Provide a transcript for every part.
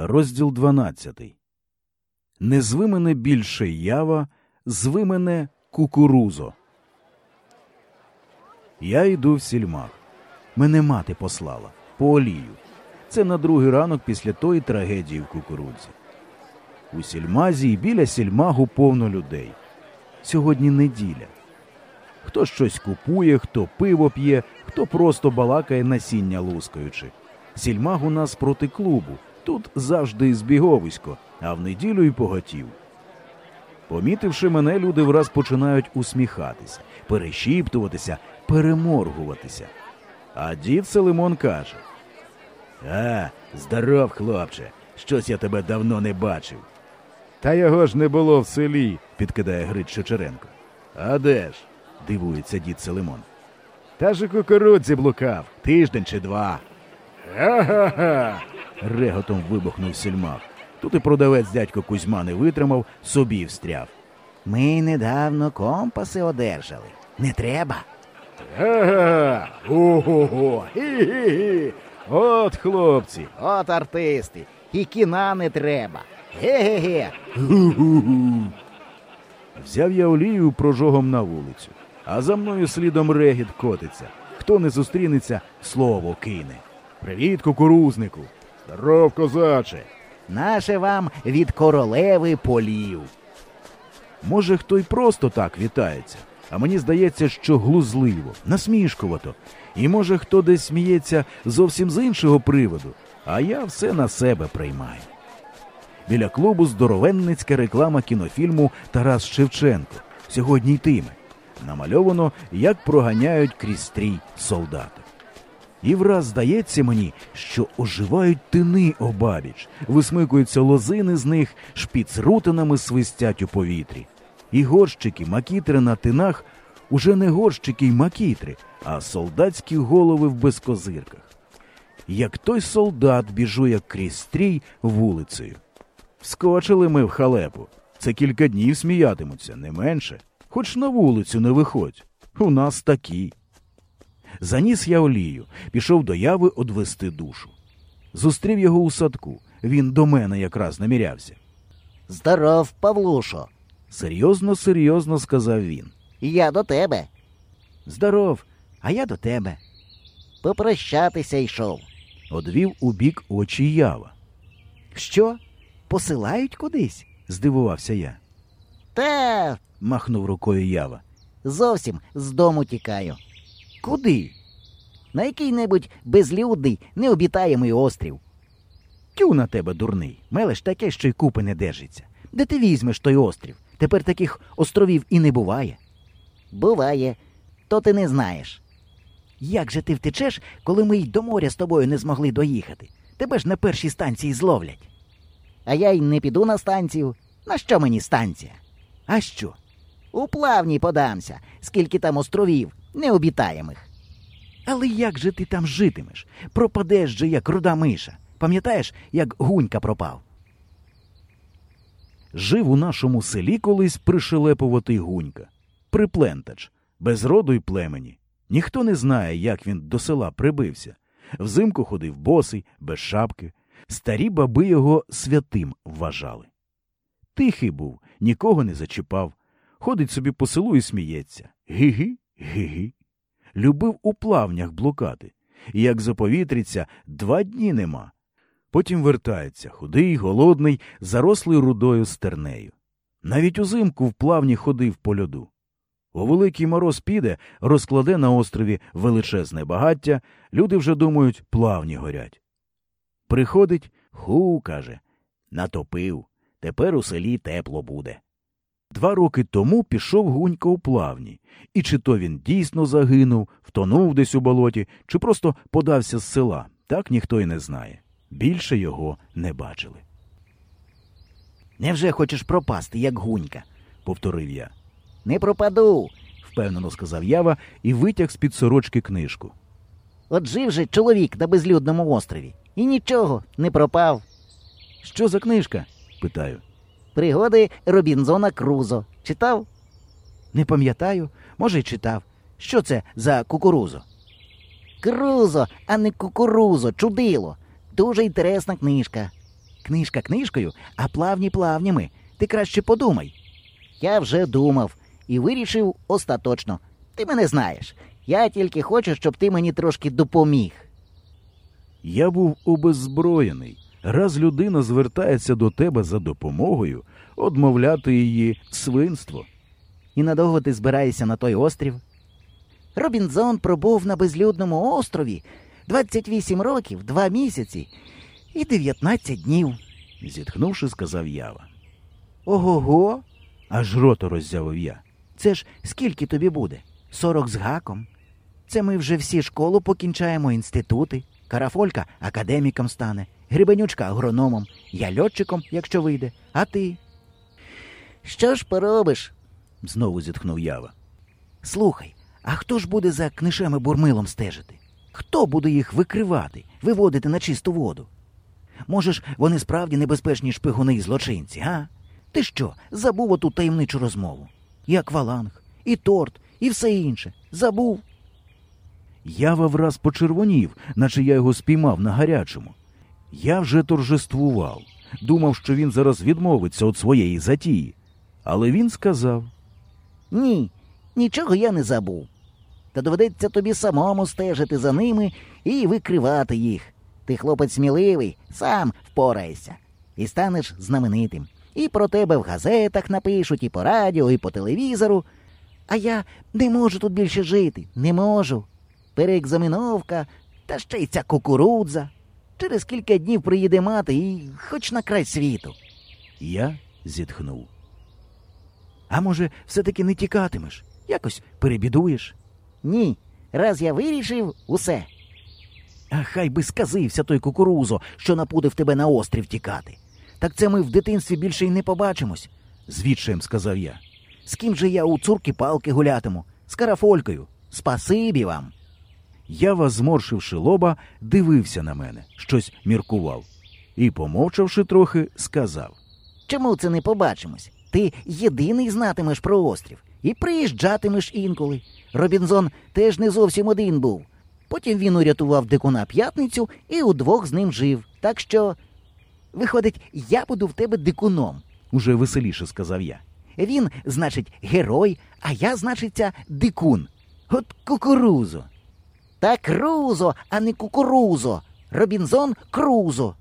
Розділ 12. Не зви мене більше ява, зви мене кукурузо. Я йду в сільмах. Мене мати послала по олію. Це на другий ранок після тої трагедії в кукурудзі. У сільмазі і біля сільмагу повно людей. Сьогодні неділя. Хто щось купує, хто пиво п'є, хто просто балакає насіння лускаючи. Сільмаг у нас проти клубу. Тут завжди збіговисько, а в неділю й поготів. Помітивши мене, люди враз починають усміхатися, перешіптуватися, переморгуватися. А дід Селимон каже: А, здоров, хлопче, щось я тебе давно не бачив. Та його ж не було в селі, підкидає Грич Чечеренко. А де ж? дивується дід Селимон. Та ж у кукурудзі блукав, тиждень чи два. Га-га-га. Реготом вибухнув сільмах. Тут і продавець дядько Кузьма не витримав, собі встряв. Ми недавно компаси одержали. Не треба. Га-га. Ого-го. Хі-хі-хі. От хлопці. От артисти. І кіна не треба. Ге-ге-ге. Взяв я олію прожогом на вулицю, а за мною слідом регіт котиться. Хто не зустрінеться, слово кине. Привіт, кукурузнику. Здоров, козаче. Наше вам від королеви полів. Може, хто й просто так вітається, а мені здається, що глузливо, насмішкувато. І може, хто десь сміється зовсім з іншого приводу, а я все на себе приймаю. Біля клубу здоровенницька реклама кінофільму Тарас Шевченко. Сьогодні йтиме. Намальовано, як проганяють крізь стрій солдати. І враз здається мені, що оживають тини обабіч, висмикуються лозини з них, шпіцрутинами свистять у повітрі. І горщики, макітри на тинах уже не горщики й макітри, а солдатські голови в безкозирках. Як той солдат біжує крізь стрій вулицею. Вскочили ми в халепу. Це кілька днів сміятимуться, не менше. Хоч на вулицю не виходь. У нас такі. Заніс я олію, пішов до яви одвести душу. Зустрів його у садку. Він до мене якраз намірявся. Здоров, Павлушо. Серйозно, серйозно сказав він. Я до тебе. Здоров, а я до тебе. Попрощатися йшов. Одвів у бік очі ява. Що? Посилають кудись? Здивувався я. Та Махнув рукою ява. зовсім з дому тікаю. Куди? На який-небудь безлюдний, необітаємий острів. Тю на тебе, дурний. Мелеш таке, що й купи не держиться. Де ти візьмеш той острів? Тепер таких островів і не буває. Буває, то ти не знаєш. Як же ти втечеш, коли ми й до моря з тобою не змогли доїхати? Тебе ж на першій станції зловлять. А я й не піду на станцію. На що мені станція? А що? У плавні подамся, скільки там островів, необітаємих. Але як же ти там житимеш? Пропадеш же, як руда миша. Пам'ятаєш, як гунька пропав? Жив у нашому селі колись пришелепуватий гунька, приплентач, без роду й племені. Ніхто не знає, як він до села прибився. Взимку ходив босий, без шапки. Старі баби його святим вважали. Тихий був, нікого не зачіпав. Ходить собі по селу і сміється. Гі-гі, гі-гі. Любив у плавнях блукати. І як заповітриться, два дні нема. Потім вертається, худий, голодний, зарослий рудою стернею. Навіть узимку в плавні ходив по льоду. У великий мороз піде, розкладе на острові величезне багаття, люди вже думають, плавні горять. Приходить, ху, каже, натопив, тепер у селі тепло буде. Два роки тому пішов гунька у плавні, і чи то він дійсно загинув, втонув десь у болоті, чи просто подався з села, так ніхто й не знає. Більше його не бачили. Невже хочеш пропасти, як гунька? повторив я. Не пропаду. впевнено сказав Ява і витяг з-під сорочки книжку. От жив же чоловік на безлюдному острові. І нічого, не пропав. Що за книжка? питаю. Пригоди Робінзона Крузо. Читав? Не пам'ятаю, може, й читав. Що це за кукурузо? Крузо, а не кукурузо, чудило. Дуже інтересна книжка. Книжка книжкою, а плавні плавнями. Ти краще подумай. Я вже думав і вирішив остаточно. Ти мене знаєш. Я тільки хочу, щоб ти мені трошки допоміг. Я був обеззброєний. Раз людина звертається до тебе за допомогою, одмовляти її свинство. І надовго ти збираєшся на той острів? Робінзон пробув на безлюдному острові 28 років, 2 місяці і 19 днів. зітхнувши, сказав Ява. Ого-го, Аж рота роззявив я. це ж скільки тобі буде? 40 з гаком. Це ми вже всі школу покінчаємо, інститути. Карафолька академіком стане, грибенючка агрономом, я льотчиком, якщо вийде, а ти. Що ж поробиш? Знову зітхнув Ява. Слухай, а хто ж буде за книшами бурмилом стежити? Хто буде їх викривати, виводити на чисту воду? Може ж, вони справді небезпечні шпигуни і злочинці, га? Ти що, забув оту таємничу розмову? І акваланг, і торт, і все інше. Забув. Ява враз почервонів, наче я його спіймав на гарячому. Я вже торжествував, думав, що він зараз відмовиться від своєї затії. Але він сказав: Ні, нічого я не забув. Та доведеться тобі самому стежити за ними і викривати їх. Ти хлопець сміливий, сам впораєшся. І станеш знаменитим. І про тебе в газетах напишуть, і по радіо, і по телевізору. А я не можу тут більше жити, не можу. Переекзаміновка, та ще й ця кукурудза. Через кілька днів приїде мати і хоч на край світу. Я зітхнув. А може, все-таки не тікатимеш? Якось перебідуєш? Ні. Раз я вирішив, усе. А хай би сказився той кукурузо, що напудив тебе на острів тікати. Так це ми в дитинстві більше й не побачимось. З відчаєм сказав я. З ким же я у цурки палки гулятиму? З карафолькою. Спасибі вам. Ява, зморшивши лоба, дивився на мене, щось міркував. І, помовчавши трохи, сказав. Чому це не побачимось? Ти єдиний знатимеш про острів і приїжджатимеш інколи. Робінзон теж не зовсім один був. Потім він урятував дикуна п'ятницю і удвох з ним жив. Так що, виходить, я буду в тебе дикуном. Уже веселіше сказав я. Він, значить, герой, а я, значиться, дикун. От кукурузо. Та крузо, а не кукурузо. Робінзон крузо.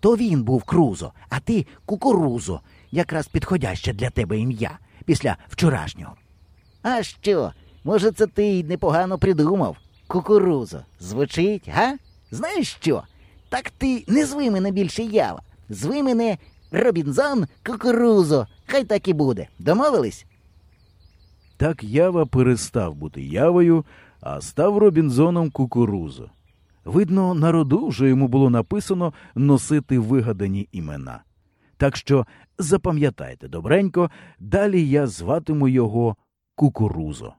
То він був крузо, а ти кукурузо. Якраз підходяще для тебе ім'я після вчорашнього. А що? Може, це ти й непогано придумав? Кукурузо. Звучить, га? Знаєш що? Так ти не зви мене більше ява. Зви мене Робінзон Кукурузо. Хай так і буде. Домовились? Так Ява перестав бути явою, а став Робінзоном кукурузо. Видно, на роду вже йому було написано носити вигадані імена. Так що запам'ятайте добренько, далі я зватиму його кукурузо.